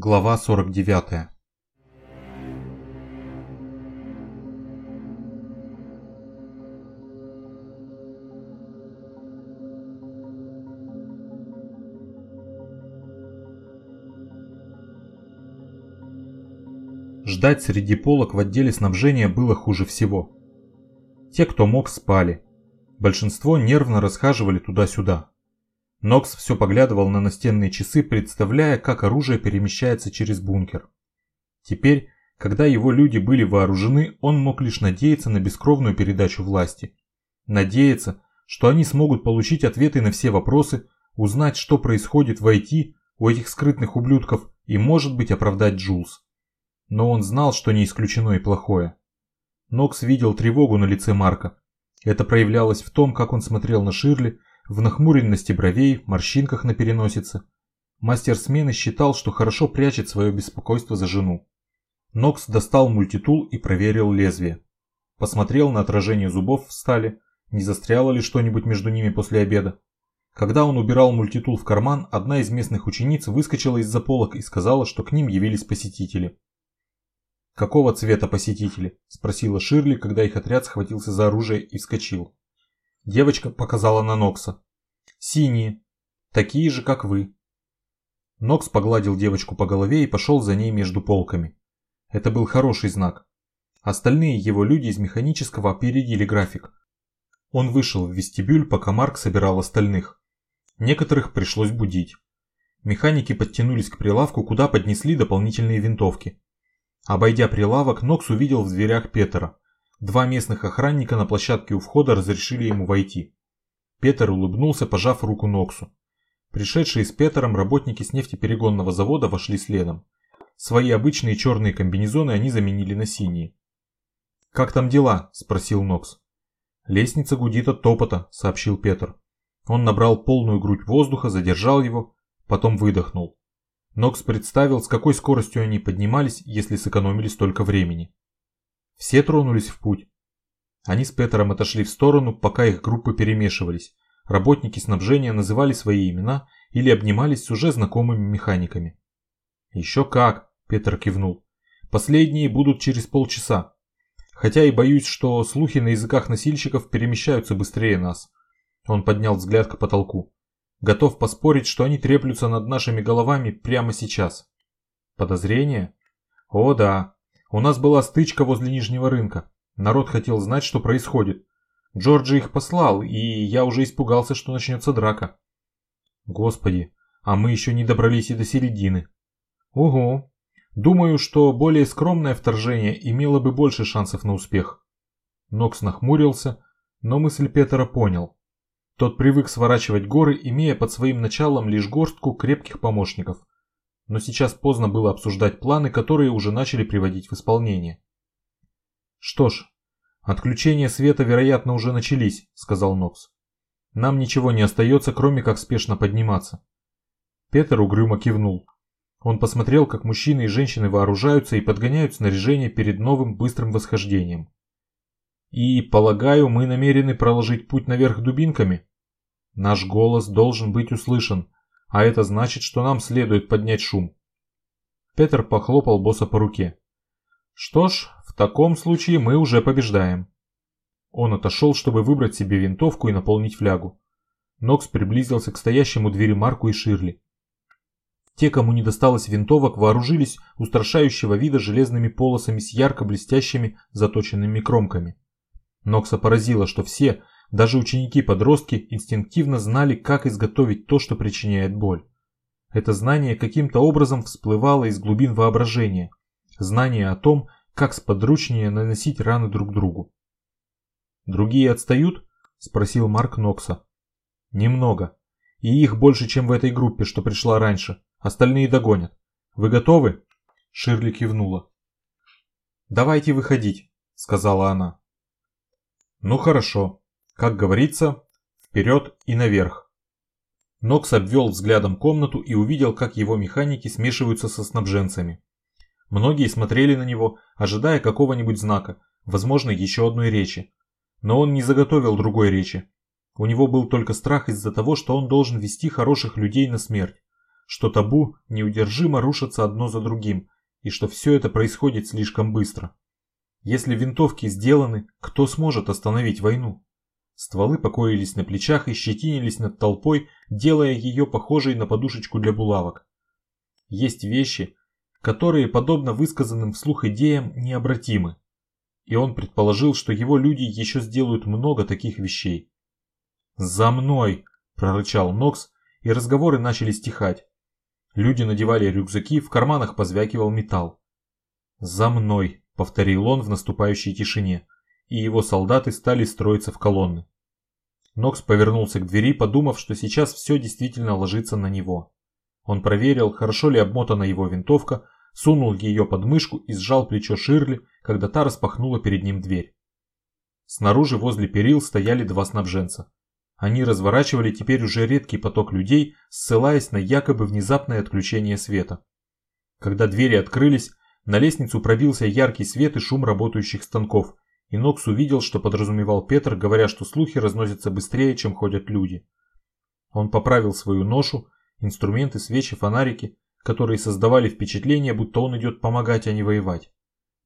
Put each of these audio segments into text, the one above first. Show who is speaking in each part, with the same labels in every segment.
Speaker 1: Глава 49 Ждать среди полок в отделе снабжения было хуже всего. Те, кто мог, спали. Большинство нервно расхаживали туда-сюда. Нокс все поглядывал на настенные часы, представляя, как оружие перемещается через бункер. Теперь, когда его люди были вооружены, он мог лишь надеяться на бескровную передачу власти. Надеяться, что они смогут получить ответы на все вопросы, узнать, что происходит в IT у этих скрытных ублюдков и, может быть, оправдать Джулс. Но он знал, что не исключено и плохое. Нокс видел тревогу на лице Марка. Это проявлялось в том, как он смотрел на Ширли, в нахмуренности бровей, морщинках на переносице. Мастер смены считал, что хорошо прячет свое беспокойство за жену. Нокс достал мультитул и проверил лезвие. Посмотрел на отражение зубов в стали, не застряло ли что-нибудь между ними после обеда. Когда он убирал мультитул в карман, одна из местных учениц выскочила из-за полок и сказала, что к ним явились посетители. «Какого цвета посетители?» – спросила Ширли, когда их отряд схватился за оружие и вскочил. Девочка показала на Нокса. «Синие. Такие же, как вы». Нокс погладил девочку по голове и пошел за ней между полками. Это был хороший знак. Остальные его люди из механического опередили график. Он вышел в вестибюль, пока Марк собирал остальных. Некоторых пришлось будить. Механики подтянулись к прилавку, куда поднесли дополнительные винтовки. Обойдя прилавок, Нокс увидел в дверях Петера. Два местных охранника на площадке у входа разрешили ему войти. Петер улыбнулся, пожав руку Ноксу. Пришедшие с Петером работники с нефтеперегонного завода вошли следом. Свои обычные черные комбинезоны они заменили на синие. «Как там дела?» – спросил Нокс. «Лестница гудит от топота», – сообщил Петр. Он набрал полную грудь воздуха, задержал его, потом выдохнул. Нокс представил, с какой скоростью они поднимались, если сэкономили столько времени. Все тронулись в путь. Они с Петером отошли в сторону, пока их группы перемешивались. Работники снабжения называли свои имена или обнимались с уже знакомыми механиками. «Еще как!» – Петр кивнул. «Последние будут через полчаса. Хотя и боюсь, что слухи на языках носильщиков перемещаются быстрее нас». Он поднял взгляд к потолку. «Готов поспорить, что они треплются над нашими головами прямо сейчас». «Подозрения?» «О да, у нас была стычка возле Нижнего рынка. Народ хотел знать, что происходит. Джорджи их послал, и я уже испугался, что начнется драка. Господи, а мы еще не добрались и до середины. Ого. Думаю, что более скромное вторжение имело бы больше шансов на успех. Нокс нахмурился, но мысль Петера понял. Тот привык сворачивать горы, имея под своим началом лишь горстку крепких помощников но сейчас поздно было обсуждать планы, которые уже начали приводить в исполнение. «Что ж, отключения света, вероятно, уже начались», — сказал Нокс. «Нам ничего не остается, кроме как спешно подниматься». Петер угрюмо кивнул. Он посмотрел, как мужчины и женщины вооружаются и подгоняют снаряжение перед новым быстрым восхождением. «И, полагаю, мы намерены проложить путь наверх дубинками?» «Наш голос должен быть услышан», а это значит, что нам следует поднять шум. Петр похлопал босса по руке. Что ж, в таком случае мы уже побеждаем. Он отошел, чтобы выбрать себе винтовку и наполнить флягу. Нокс приблизился к стоящему двери Марку и Ширли. Те, кому не досталось винтовок, вооружились устрашающего вида железными полосами с ярко блестящими заточенными кромками. Нокса поразило, что все, даже ученики-подростки инстинктивно знали, как изготовить то, что причиняет боль. Это знание каким-то образом всплывало из глубин воображения. Знание о том, как сподручнее наносить раны друг другу. «Другие отстают?» – спросил Марк Нокса. «Немного. И их больше, чем в этой группе, что пришла раньше. Остальные догонят. Вы готовы?» Ширли кивнула. «Давайте выходить», – сказала она. «Ну хорошо. Как говорится, вперед и наверх. Нокс обвел взглядом комнату и увидел, как его механики смешиваются со снабженцами. Многие смотрели на него, ожидая какого-нибудь знака, возможно, еще одной речи. Но он не заготовил другой речи. У него был только страх из-за того, что он должен вести хороших людей на смерть, что табу неудержимо рушатся одно за другим, и что все это происходит слишком быстро. Если винтовки сделаны, кто сможет остановить войну? Стволы покоились на плечах и щетинились над толпой, делая ее похожей на подушечку для булавок. Есть вещи, которые, подобно высказанным вслух идеям, необратимы. И он предположил, что его люди еще сделают много таких вещей. «За мной!» – прорычал Нокс, и разговоры начали стихать. Люди надевали рюкзаки, в карманах позвякивал металл. «За мной!» – повторил он в наступающей тишине, и его солдаты стали строиться в колонны. Нокс повернулся к двери, подумав, что сейчас все действительно ложится на него. Он проверил, хорошо ли обмотана его винтовка, сунул ее под мышку и сжал плечо Ширли, когда та распахнула перед ним дверь. Снаружи возле перил стояли два снабженца. Они разворачивали теперь уже редкий поток людей, ссылаясь на якобы внезапное отключение света. Когда двери открылись, на лестницу пробился яркий свет и шум работающих станков, и Нокс увидел, что подразумевал Петр, говоря, что слухи разносятся быстрее, чем ходят люди. Он поправил свою ношу, инструменты, свечи, фонарики, которые создавали впечатление, будто он идет помогать, а не воевать.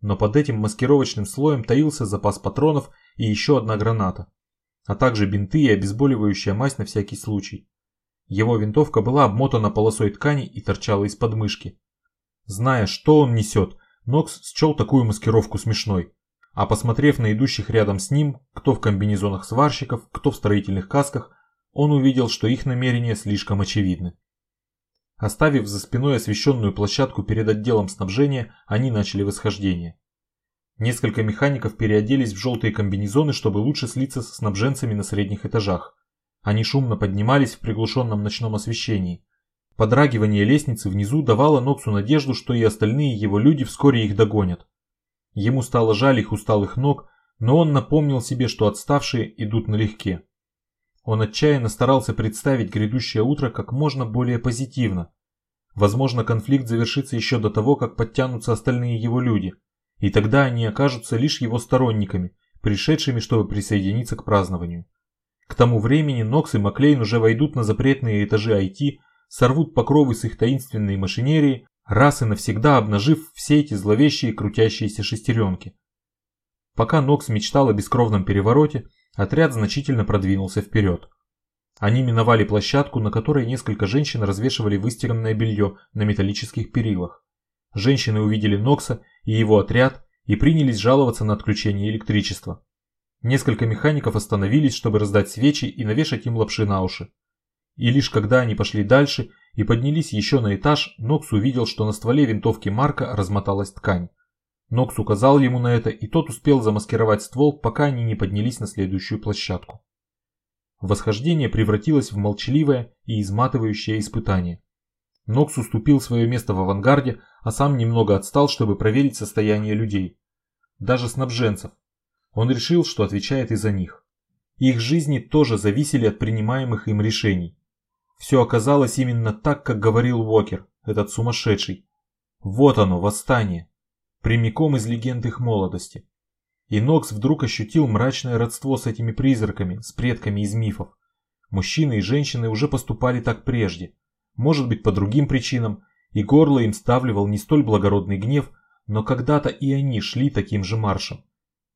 Speaker 1: Но под этим маскировочным слоем таился запас патронов и еще одна граната, а также бинты и обезболивающая мазь на всякий случай. Его винтовка была обмотана полосой ткани и торчала из подмышки. Зная, что он несет, Нокс счел такую маскировку смешной. А посмотрев на идущих рядом с ним, кто в комбинезонах сварщиков, кто в строительных касках, он увидел, что их намерения слишком очевидны. Оставив за спиной освещенную площадку перед отделом снабжения, они начали восхождение. Несколько механиков переоделись в желтые комбинезоны, чтобы лучше слиться со снабженцами на средних этажах. Они шумно поднимались в приглушенном ночном освещении. Подрагивание лестницы внизу давало Ноксу надежду, что и остальные его люди вскоре их догонят. Ему стало жаль их усталых ног, но он напомнил себе, что отставшие идут налегке. Он отчаянно старался представить грядущее утро как можно более позитивно. Возможно, конфликт завершится еще до того, как подтянутся остальные его люди, и тогда они окажутся лишь его сторонниками, пришедшими, чтобы присоединиться к празднованию. К тому времени Нокс и Маклейн уже войдут на запретные этажи IT, сорвут покровы с их таинственной машинерии, раз и навсегда обнажив все эти зловещие крутящиеся шестеренки. Пока Нокс мечтал о бескровном перевороте, Отряд значительно продвинулся вперед. Они миновали площадку, на которой несколько женщин развешивали выстиранное белье на металлических перилах. Женщины увидели Нокса и его отряд и принялись жаловаться на отключение электричества. Несколько механиков остановились, чтобы раздать свечи и навешать им лапши на уши. И лишь когда они пошли дальше и поднялись еще на этаж, Нокс увидел, что на стволе винтовки Марка размоталась ткань. Нокс указал ему на это, и тот успел замаскировать ствол, пока они не поднялись на следующую площадку. Восхождение превратилось в молчаливое и изматывающее испытание. Нокс уступил свое место в авангарде, а сам немного отстал, чтобы проверить состояние людей. Даже снабженцев. Он решил, что отвечает и за них. Их жизни тоже зависели от принимаемых им решений. Все оказалось именно так, как говорил Уокер, этот сумасшедший. Вот оно, восстание прямиком из легенд их молодости. И Нокс вдруг ощутил мрачное родство с этими призраками, с предками из мифов. Мужчины и женщины уже поступали так прежде, может быть по другим причинам, и горло им ставливал не столь благородный гнев, но когда-то и они шли таким же маршем.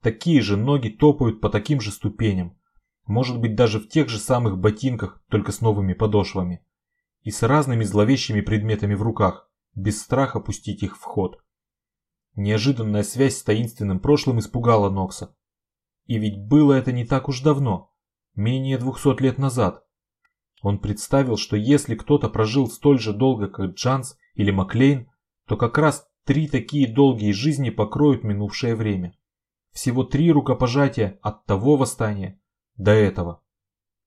Speaker 1: Такие же ноги топают по таким же ступеням, может быть даже в тех же самых ботинках, только с новыми подошвами. И с разными зловещими предметами в руках, без страха пустить их в ход. Неожиданная связь с таинственным прошлым испугала Нокса. И ведь было это не так уж давно, менее двухсот лет назад. Он представил, что если кто-то прожил столь же долго, как Джанс или Маклейн, то как раз три такие долгие жизни покроют минувшее время. Всего три рукопожатия от того восстания до этого.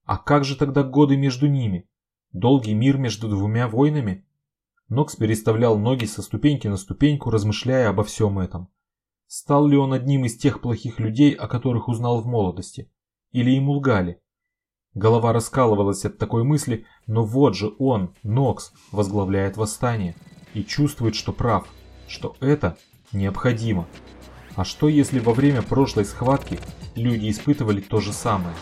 Speaker 1: А как же тогда годы между ними? Долгий мир между двумя войнами? Нокс переставлял ноги со ступеньки на ступеньку, размышляя обо всем этом. Стал ли он одним из тех плохих людей, о которых узнал в молодости? Или ему лгали? Голова раскалывалась от такой мысли, но вот же он, Нокс, возглавляет восстание и чувствует, что прав, что это необходимо. А что если во время прошлой схватки люди испытывали то же самое?